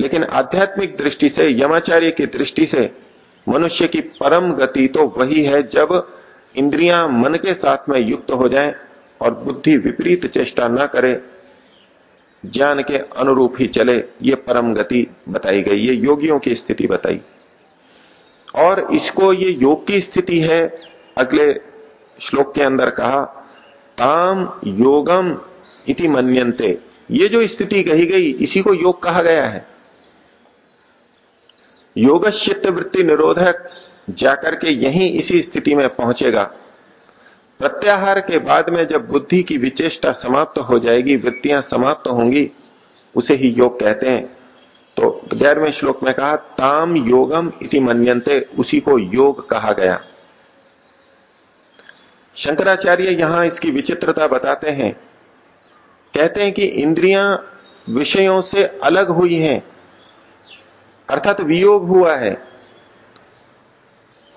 लेकिन आध्यात्मिक दृष्टि से, यमाचार्य की दृष्टि से, मनुष्य की परम गति तो वही है जब इंद्रियाँ मन के साथ में युक्त हो जाएँ और बुद्धि विपरीत चेष्टा न करे। ज्ञान के अनुरूप ही चले, ये परम गति बताई गई, ये योगियों की स्थिति बताई। और इसको ये योग की स्थिति है, अगले श्लोक के अंदर कहा, ताम योगम इति मन्यन्ते। ये जो स्थिति कही गई, इसी को योग कहा गया है। योगश्चित्त वृत्ति निरोधक जाकर के यही इसी स्थिति में पहुंचेगा। प्रत्याहार के बाद में जब बुद्धि की विचेष्टा समाप्त हो जाएगी, वृत्तियाँ समाप्त होंगी, उसे ही योग कहते हैं। तो ग्यारहवें श्लोक में कहा, ताम योगम इति मन्यन्ते उसी को योग कहा गया। शंकराचार्य यहाँ इसकी विचित्रता बताते हैं। कहते हैं कि इंद्रियाँ विषयों से अलग हुई हैं। अर्थात वियोग हुआ है।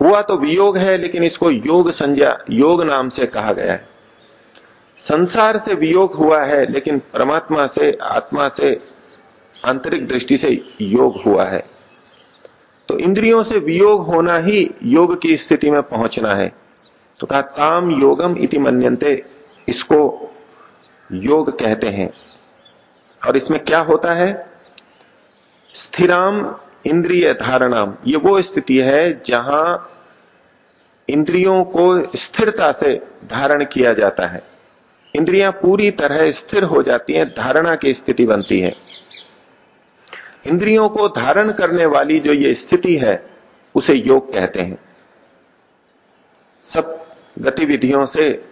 हुआ तो वियोग है, लेकिन इसको योग संज्ञा, योग नाम से कहा गया है। संसार से वियोग हुआ है, लेकिन परमात्मा से, आत्मा से, आंतरिक दृष्टि से योग हुआ है। तो इंद्रियों से वियोग होना ही योग की स्थिति में पहुँचना है। तो कहा ताम योगम इति मन्यन्ते, इसको योग कहते हैं। और इसमें क्या होता है? स्थिराम इंद्रिय धारणाम। ये वो स्थिति है जहाँ इंद्रियों को स्थिरता से धारण किया जाता है। इंद्रियाँ पूरी तरह स्थिर हो जाती हैं, धारणा की स्थिति बनती है। इंद्रियों को धारण करने वाली जो ये स्थिति है, उसे योग कहते हैं। सब गतिविधियों से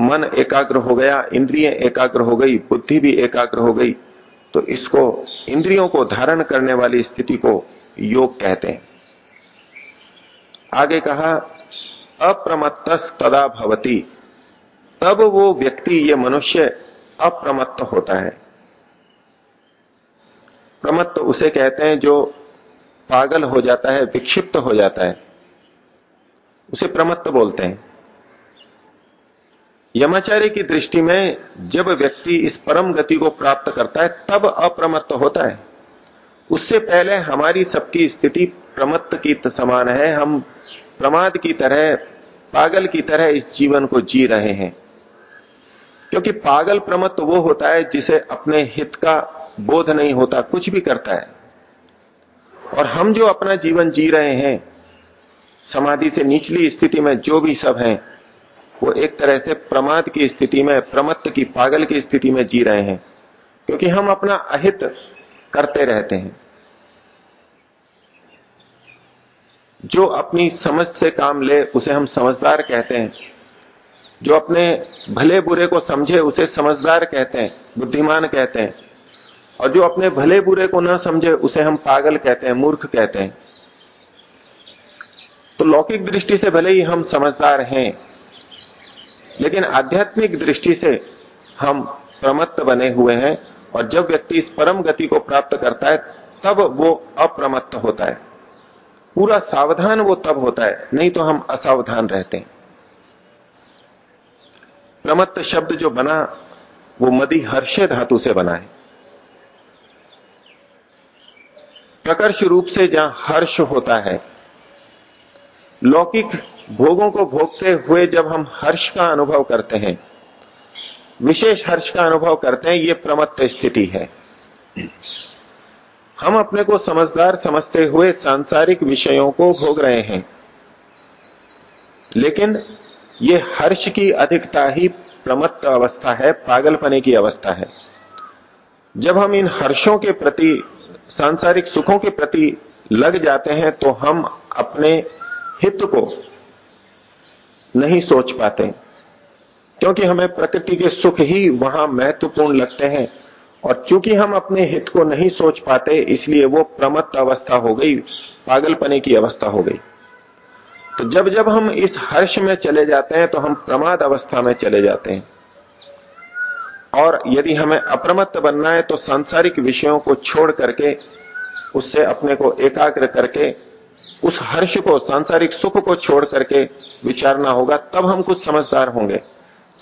मन एकाग्र हो गया, इंद्रिय एकाग्र हो गई, बुद्धि भी एकाग्र हो गई। तो इसको इंद्रियों को धारण करने वाली स्थिति को योग कहते हैं। आगे कहा अप्रमत्त तदा भवती। तब वो व्यक्ति, ये मनुष्य, अप्रमत्त होता है। प्रमत्त उसे कहते हैं जो पागल हो जाता है, विक्षिप्त हो जाता है। उसे प्रमत्त बोलते हैं। यमाचार्य की दृष्टि में जब व्यक्ति इस परम गति को प्राप्त करता है, तब अप्रमत्त होता है। उससे पहले हमारी सबकी स्थिति प्रमत्त की समान है। हम प्रमाद की तरह, पागल की तरह इस जीवन को जी रहे हैं। क्योंकि पागल प्रमत्त वो होता है जिसे अपने हित का बोध नहीं होता, कुछ भी करता है। और हम जो अपना जीवन जी रहे हैं, समाधि से निचली स्थिति में जो भी सब हैं वो एक तरह से प्रमाद की स्थिति में, प्रमत्त की, पागल की स्थिति में जी रहे हैं। क्योंकि हम अपना अहित करते रहते हैं। जो अपनी समझ से काम ले, उसे हम समझदार कहते हैं। जो अपने भले बुरे को समझे, उसे समझदार कहते हैं, बुद्धिमान कहते हैं। और जो अपने भले बुरे को ना समझे, उसे हम पागल कहते हैं, मूर्ख कहते हैं। तो लौकिक दृष्टि से भले ही हम समझदार हैं लेकिन आध्यात्मिक दृष्टि से हम प्रमत्त बने हुए हैं और जब व्यक्ति इस परम गति को प्राप्त करता है, तब वो अप्रमत्त होता है। पूरा सावधान वो तब होता है, नहीं तो हम असावधान रहते हैं। प्रमत्त शब्द जो बना, वो मदि हर्षे धातु से बना है। प्रकर्ष रूप से जहाँ हर्ष होता है लौकिक भोगों को भोगते हुए जब हम हर्ष का अनुभव करते हैं, विशेष हर्ष का अनुभव करते हैं, ये प्रमत्त स्थिति है। हम अपने को समझदार समझते हुए सांसारिक विषयों को भोग रहे हैं, लेकिन ये हर्ष की अधिकता ही प्रमत्त अवस्था है, पागलपने की अवस्था है। जब हम इन हर्षों के प्रति, सांसारिक सुखों के प्रति लग जाते हैं तो हम अपने हित को नहीं सोच पाते, क्योंकि हमें प्रकृति के सुख ही वहाँ महत्वपूर्ण लगते हैं। और चूँकि हम अपने हित को नहीं सोच पाते, इसलिए वो प्रमत्त अवस्था हो गई, पागलपने की अवस्था हो गई। तो जब जब हम इस हर्ष में चले जाते हैं तो हम प्रमाद अवस्था में चले जाते हैं। और यदि हमें अप्रमत्त बनना है तो सांसारिक विषयों को छोड़ करके, उससे अपने को एकाग्र करके उस हर्ष को, सांसारिक सुख को छोड़ करके विचारना होगा, तब हम कुछ समझदार होंगे।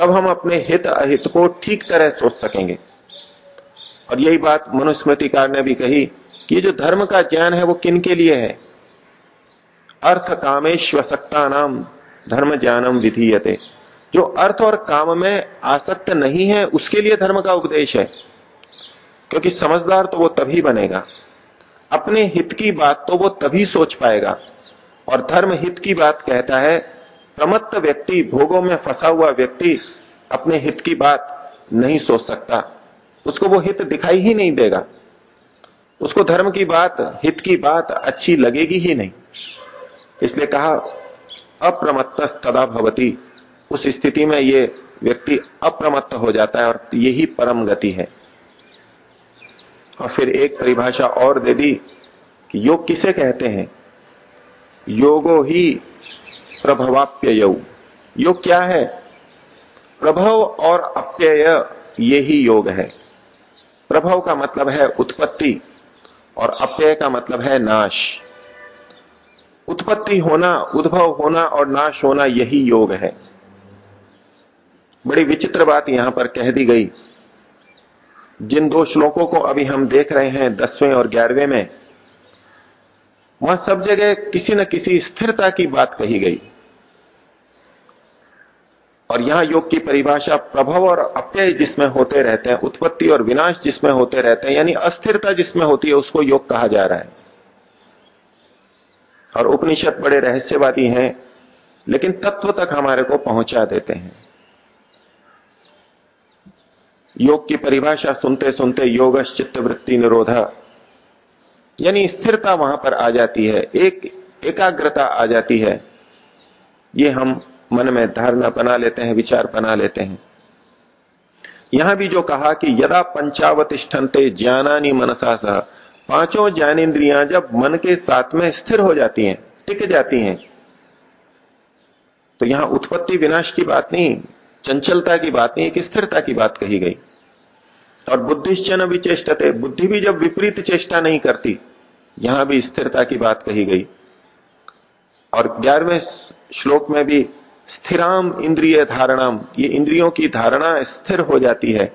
तब हम अपने हित अहित को ठीक तरह सोच सकेंगे। और यही बात मनुस्मृतिकार ने भी कही कि जो धर्म का ज्ञान है, वो किन के लिए है? अर्थ कामेश्वसक्ता नाम धर्म ज्ञानम विधीयते। जो अर्थ और काम में आसक्त नहीं है, उसके लिए धर्म का उपदेश है। क्योंकि समझदार तो वो तभी बनेगा। अपने हित की बात तो वो तभी सोच पाएगा। और धर्म हित की बात कहता है, प्रमत्त व्यक्ति, भोगों में फंसा हुआ व्यक्ति अपने हित की बात नहीं सोच सकता। उसको वो हित दिखाई ही नहीं देगा। उसको धर्म की बात, हित की बात अच्छी लगेगी ही नहीं। इसलिए कहा अप्रमत्त तदा भवती। उस स्थिति में ये व्यक्ति अप्रमत्त हो जाता है और यही परम गति है। और फिर एक परिभाषा और दे दी कि योग किसे कहते हैं? योगो ही प्रभवाप्य योग क्या है? प्रभव और अप्यय, ये ही योग है। प्रभव का मतलब है उत्पत्ति और अप्यय का मतलब है नाश। उत्पत्ति होना, उद्भव होना और नाश होना, यही योग है। बड़ी विचित्र बात यहाँ पर कह दी गई। जिन दो श्लोकों को अभी हम देख रहे हैं दसवें और ग्यारहवें में, वहाँ सब जगह किसी न किसी स्थिरता की बात कही गई। और यहाँ योग की परिभाषा प्रभाव और अप्यय जिसमें होते रहते हैं, उत्पत्ति और विनाश जिसमें होते रहते हैं, यानी अस्थिरता जिसमें होती है, उसको योग कहा जा रहा है। और उपनिषद बड़े रहस्यवादी हैं, लेकिन तत्व तक हमारे को पहुँचा देते हैं। योग की परिभाषा सुनते सुनते योग चित्त वृत्ति निरोधा। यानी स्थिरता वहाँ पर आ जाती है, एक एकाग्रता आ जाती है। ये हम मन में धारणा बना लेते हैं, विचार बना लेते हैं। यहाँ भी जो कहा कि यदा पंचावतिष्ठन्ते ज्ञानानी मनसा सह पाँचों ज्ञानेन्द्रियाँ जब मन के साथ में स्थिर हो जाती हैं, टिक जाती हैं तो यहाँ उत्पत्ति विनाश की बात नहीं चंचलता की बात नहीं, एक स्थिरता की बात कही गई। और बुद्धिश्चन विचेष्टते बुद्धि भी जब विपरीत चेष्टा नहीं करती, यहाँ भी स्थिरता की बात कही गई। और ग्यारहवें श्लोक में भी स्थिराम इंद्रिय धारणाम, ये इंद्रियों की धारणा स्थिर हो जाती है,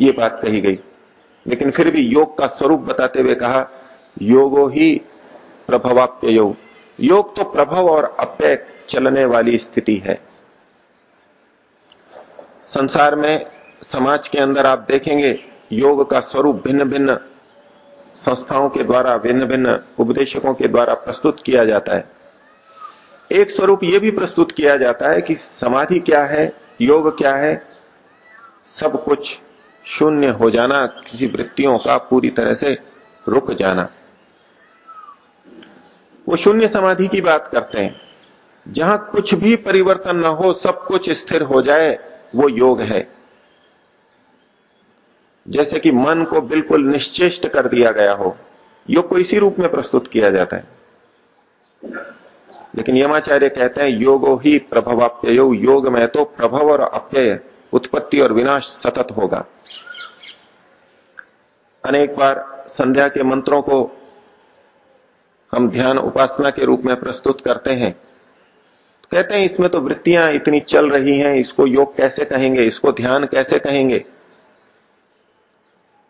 ये बात कही गई। लेकिन फिर भी योग का स्वरूप बताते हुए कहा, योगो ही प्रभवाप्य योग तो प्रभव और अप्यय चलने वाली स्थिति है। संसार में समाज के अंदर आप देखेंगे, योग का स्वरूप भिन्न भिन्न संस्थाओं के द्वारा भिन्न भिन्न उपदेशकों के द्वारा प्रस्तुत किया जाता है। एक स्वरूप यह भी प्रस्तुत किया जाता है कि समाधि क्या है, योग क्या है, सब कुछ शून्य हो जाना, किसी वृत्तियों का पूरी तरह से रुक जाना। वो शून्य समाधि की बात करते हैं। जहाँ कुछ भी परिवर्तन ना हो, सब कुछ स्थिर हो जाए वो योग है। जैसे कि मन को बिल्कुल निश्चेष्ट कर दिया गया हो योग को इसी रूप में प्रस्तुत किया जाता है। लेकिन यमाचार्य कहते हैं, योगो ही प्रभवाप्य योग में तो प्रभव और अप्यय, उत्पत्ति और विनाश सतत होगा। अनेक बार संध्या के मंत्रों को हम ध्यान उपासना के रूप में प्रस्तुत करते हैं। कहते हैं, इसमें तो वृत्तियाँ इतनी चल रही हैं, इसको योग कैसे कहेंगे, इसको ध्यान कैसे कहेंगे?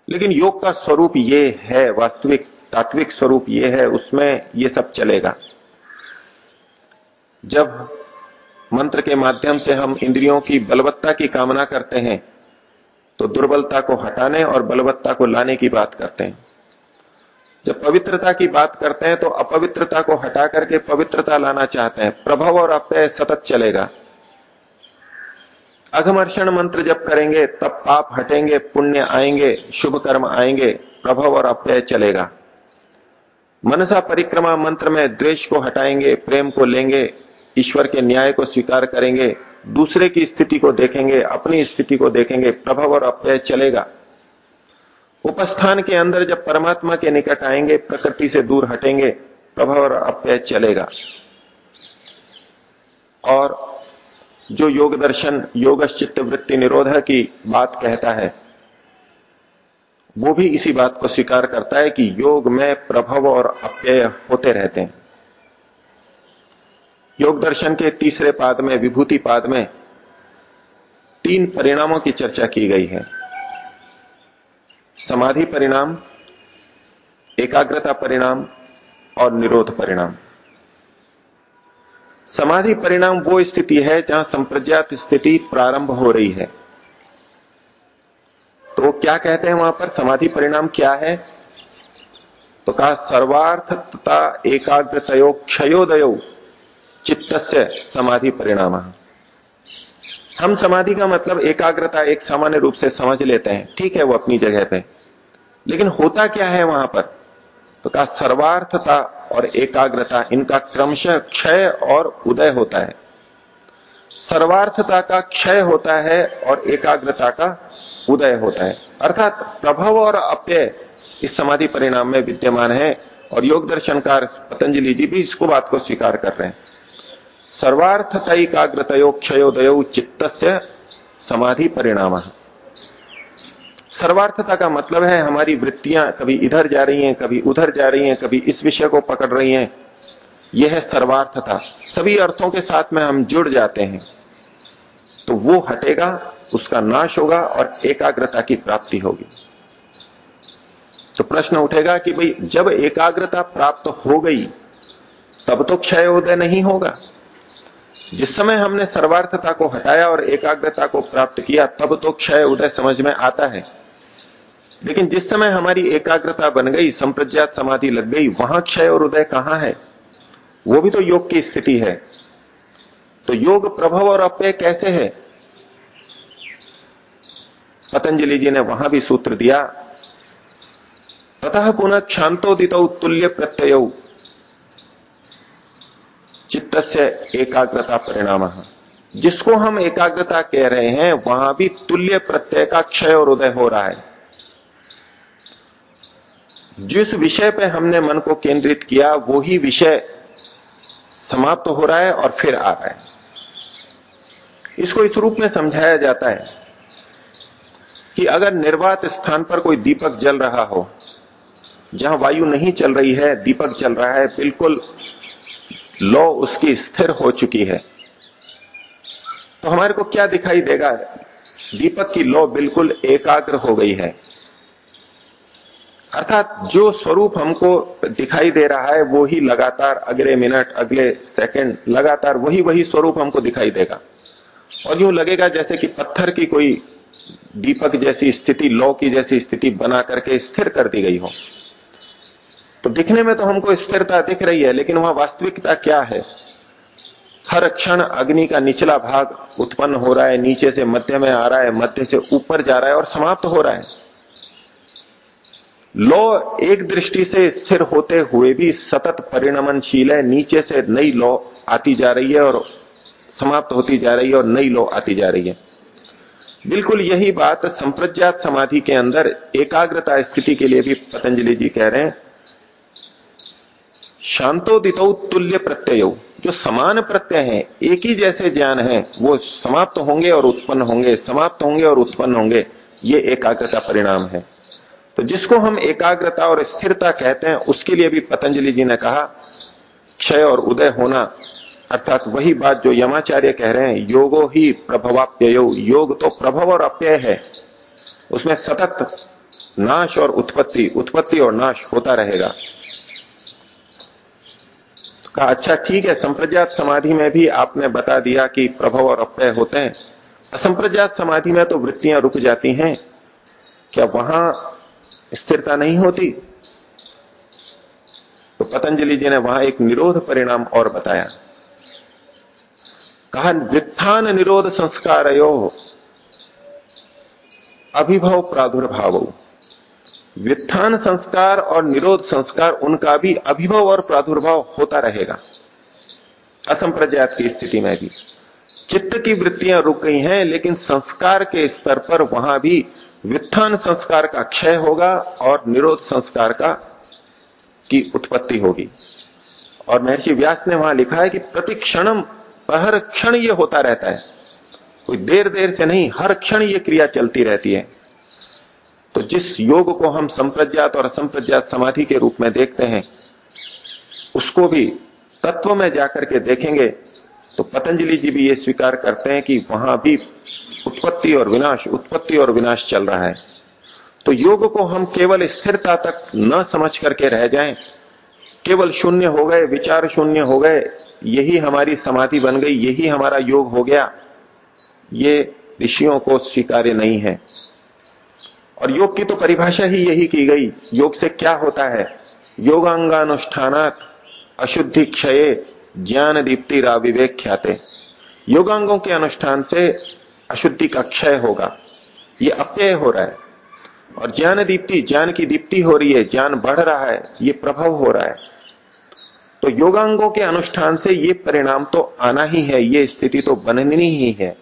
लेकिन योग का स्वरूप ये है, वास्तविक, तात्विक स्वरूप ये है, उसमें ये सब चलेगा। जब मंत्र के माध्यम से हम इंद्रियों की बलवत्ता की कामना करते हैं तो दुर्बलता को हटाने और बलवत्ता को लाने की बात करते हैं। जब पवित्रता की बात करते हैं तो अपवित्रता को हटा करके पवित्रता लाना चाहते हैं। प्रभव और अपय सतत चलेगा। अघमर्षण मंत्र जब करेंगे, तब पाप हटेंगे, पुण्य आएँगे शुभ कर्म आएँगे, प्रभव और अपय चलेगा। मनसा परिक्रमा मंत्र में द्वेष को हटाएँगे, प्रेम को लेंगे, ईश्वर के न्याय को स्वीकार करेंगे, दूसरे की स्थिति को देखेंगे, अपनी स्थिति को देखेंगे, प्रभाव और अपव्यय चलेगा। उपस्थान के अंदर जब परमात्मा के निकट आएँगे, प्रकृति से दूर हटेंगे प्रभाव और अपव्यय चलेगा। और जो योग दर्शन योग चित्त वृत्ति निरोध की बात कहता है, वो भी इसी बात को स्वीकार करता है कि योग में प्रभाव और अपव्यय होते रहते हैं। योग दर्शन के तीसरे पाद में, विभूति पाद में तीन परिणामों की चर्चा की गई है। समाधि परिणाम, एकाग्रता परिणाम और निरोध परिणाम। समाधि परिणाम वो स्थिति है जहाँ संप्रज्ञात स्थिति प्रारंभ हो रही है। तो क्या कहते हैं वहाँ पर? समाधि परिणाम क्या है? तो कहा सर्वार्थ तथा एकाग्रतयो क्षयोदयो चित्त से समाधि परिणाम। हम समाधि का मतलब एकाग्रता एक सामान्य रूप से समझ लेते हैं। ठीक है, वो अपनी जगह पे। लेकिन होता क्या है वहाँ पर? तो कहा, सर्वार्थता और एकाग्रता, इनका क्रमशः क्षय और उदय होता है। सर्वार्थता का क्षय होता है और एकाग्रता का उदय होता है। अर्थात प्रभाव और अप्यय इस समाधि परिणाम में विद्यमान है और योग दर्शनकार पतंजलि जी भी इसको बात को स्वीकार कर रहे हैं। सर्वार्थता एकाग्रतयो क्षयोदय चित्त से समाधि परिणाम सर्वार्थता का मतलब है, हमारी वृत्तियाँ कभी इधर जा रही हैं, कभी उधर जा रही हैं, कभी इस विषय को पकड़ रही हैं। यह है सर्वार्थता। सभी अर्थों के साथ में हम जुड़ जाते हैं तो वो हटेगा, उसका नाश होगा और एकाग्रता की प्राप्ति होगी। तो प्रश्न उठेगा कि भाई, जब एकाग्रता प्राप्त हो गई, तब तो क्षय उदय नहीं होगा। जिस समय हमने सर्वार्थता को हटाया और एकाग्रता को प्राप्त किया, तब तो क्षय उदय समझ में आता है। लेकिन जिस समय हमारी एकाग्रता बन गई, संप्रज्ञात समाधि लग गई, वहाँ क्षय और उदय कहाँ है? वो भी तो योग की स्थिति है। तो योग प्रभाव और अपय कैसे है? पतंजलि जी ने वहाँ भी सूत्र दिया तथा पुनः क्षांतोदित तुल्य प्रत्यय चित्त से एकाग्रता परिणाम। जिसको हम एकाग्रता कह रहे हैं, वहाँ भी तुल्य प्रत्यय का क्षय और उदय हो रहा है। जिस विषय पे हमने मन को केंद्रित किया वो ही विषय समाप्त तो हो रहा है और फिर आ रहा है। इसको इस रूप में समझाया जाता है कि अगर निर्वात स्थान पर कोई दीपक जल रहा हो, जहाँ वायु नहीं चल रही है, दीपक चल रहा है, बिल्कुल लो उसकी स्थिर हो चुकी है। तो हमारे को क्या दिखाई देगा? दीपक की लो बिल्कुल एकाग्र हो गई है। अर्थात जो स्वरूप हमको दिखाई दे रहा है, वो ही लगातार अगले मिनट, अगले सेकंड, लगातार वही वही स्वरूप हमको दिखाई देगा। और यूँ लगेगा जैसे कि पत्थर की कोई दीपक जैसी स्थिति, लौ की जैसी स्थिति बना करके स्थिर कर दी गई हो। तो दिखने में तो हमको स्थिरता दिख रही है, लेकिन वहाँ वास्तविकता क्या है? हर क्षण अग्नि का निचला भाग उत्पन्न हो रहा है, नीचे से मध्य में आ रहा है, मध्य से ऊपर जा रहा है और समाप्त हो रहा है। लो एक दृष्टि से स्थिर होते हुए भी सतत परिणमनशील है, नीचे से नई लो आती जा रही है और समाप्त होती जा रही है और नई लो आती जा रही है। बिल्कुल यही बात संप्रज्ञात समाधि के अंदर एकाग्रता स्थिति के लिए भी पतंजलि जी कह रहे हैं। शांतोदित तुल्य प्रत्यय जो समान प्रत्यय है, एक ही जैसे ज्ञान है, वो समाप्त होंगे और उत्पन्न होंगे, समाप्त होंगे और उत्पन्न होंगे, ये एकाग्रता परिणाम है। तो जिसको हम एकाग्रता और स्थिरता कहते हैं, उसके लिए भी पतंजलि जी ने कहा, क्षय और उदय होना, अर्थात वही बात जो यमाचार्य कह रहे हैं, योगो ही प्रभवाप्य योग तो प्रभव और अप्यय है। उसमें सतत नाश और उत्पत्ति उत्पत्ति और नाश होता रहेगा। कहा अच्छा ठीक है संप्रज्ञात समाधि में भी आपने बता दिया कि प्रभव और अप्यय होते हैं। असंप्रज्ञात समाधि में तो वृत्तियाँ रुक जाती हैं। क्या वहाँ स्थिरता नहीं होती? तो पतंजलि जी ने वहाँ एक निरोध परिणाम और बताया। कहा, वित्थान निरोध संस्कार अभिभव प्रादुर्भाव। व्युत्थान संस्कार और निरोध संस्कार उनका भी अभिभव और प्रादुर्भाव होता रहेगा। असंप्रज्ञात की स्थिति में भी। चित्त की वृत्तियाँ रुक गई हैं, लेकिन संस्कार के स्तर पर वहाँ भी वित्थान संस्कार का क्षय होगा और निरोध संस्कार का, की उत्पत्ति होगी। और महर्षि व्यास ने वहाँ लिखा है कि प्रतिक्षणम हर क्षण ये होता रहता है। कोई देर देर से नहीं, हर क्षण ये क्रिया चलती रहती है। तो जिस योग को हम संप्रज्ञात और असंप्रज्ञात समाधि के रूप में देखते हैं उसको भी तत्व में जाकर के देखेंगे तो पतंजलि जी भी ये स्वीकार करते हैं कि वहाँ भी उत्पत्ति और विनाश उत्पत्ति और विनाश चल रहा है। तो योग को हम केवल स्थिरता तक न समझ करके रह जाएँ, केवल शून्य हो गए विचार शून्य हो गए यही हमारी समाधि बन गई यही हमारा योग हो गया ये ऋषियों को स्वीकार्य नहीं है। और योग की तो परिभाषा ही यही की गई। योग से क्या होता है? योगांगानुष्ठानात अशुद्धि क्षय ज्ञान दीप्ति राविवेक ख्याते योगांगों के अनुष्ठान से अशुद्धि का क्षय होगा। ये अपयय हो रहा है। और ज्ञान दीप्ति ज्ञान की दीप्ति हो रही है, ज्ञान बढ़ रहा है, ये प्रभाव हो रहा है। तो योगांगों के अनुष्ठान से ये परिणाम तो आना ही है, ये स्थिति तो बननी ही है।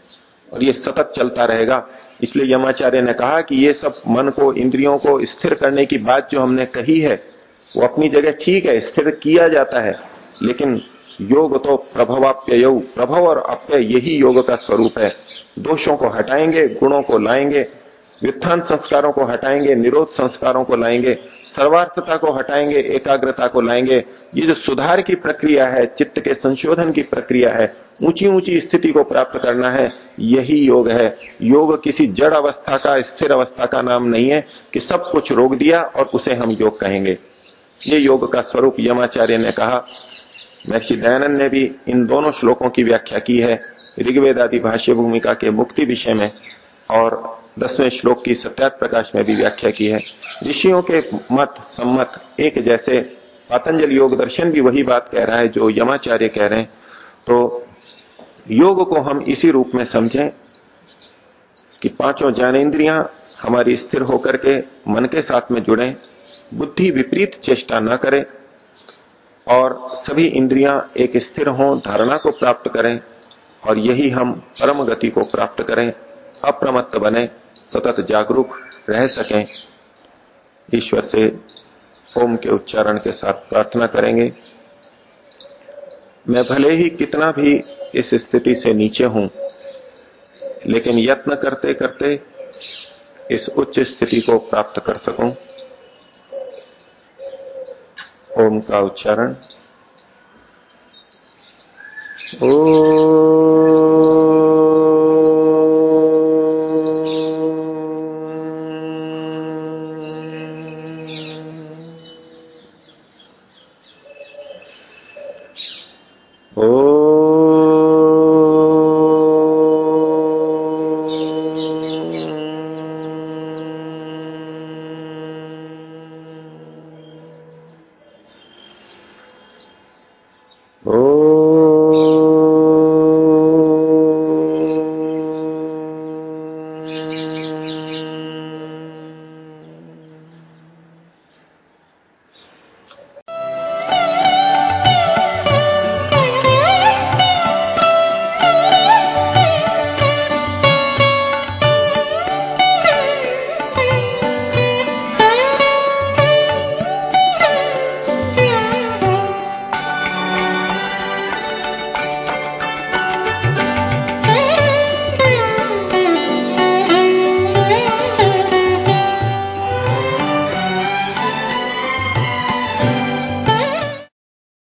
और ये सतत चलता रहेगा। इसलिए यमाचार्य ने कहा कि ये सब मन को, इंद्रियों को स्थिर करने की बात जो हमने कही है, वो अपनी जगह ठीक है, स्थिर किया जाता है। लेकिन योग तो प्रभवाप्य प्रभव और अप्य यही योग का स्वरूप है। दोषों को हटाएँगे, गुणों को लाएँगे, व्युत्थान संस्कारों को हटाएँगे, निरोध संस्कारों को लाएँगे, सर्वार्थता को हटाएँगे, एकाग्रता को लाएँगे। ये जो सुधार की प्रक्रिया है, चित्त के संशोधन की प्रक्रिया है ऊँची ऊँची स्थिति को प्राप्त करना है, यही योग है। योग किसी जड़ अवस्था का, स्थिर अवस्था का नाम नहीं है कि सब कुछ रोक दिया और उसे हम योग कहेंगे। ये योग का स्वरूप यमाचार्य ने कहा। महर्षि दयानंद ने भी इन दोनों श्लोकों की व्याख्या की है, ऋग्वेद आदि भाष्य भूमिका के मुक्ति विषय में, और दसवें श्लोक की सत्यात प्रकाश में भी व्याख्या की है। ऋषियों के मत, सम्मत, एक जैसे, पतंजल योग दर्शन भी वही बात कह रहा है जो यमाचार्य कह रहे हैं। तो योग को हम इसी रूप में समझें कि पाँचों ज्ञानेन्द्रियाँ हमारी स्थिर होकर के मन के साथ में जुड़े, बुद्धि विपरीत चेष्टा न करे और सभी इंद्रियाँ एक स्थिर हों, धारणा को प्राप्त करें और यही हम परम गति को प्राप्त करें, अप्रमत्त बने, सतत जागरूक रह सकें। ईश्वर से ओम के उच्चारण के साथ प्रार्थना करेंगे। मैं भले ही कितना भी इस स्थिति से नीचे हूँ, लेकिन यत्न करते करते इस उच्च स्थिति को प्राप्त कर सकूँ। ओम का उच्चारण। ओ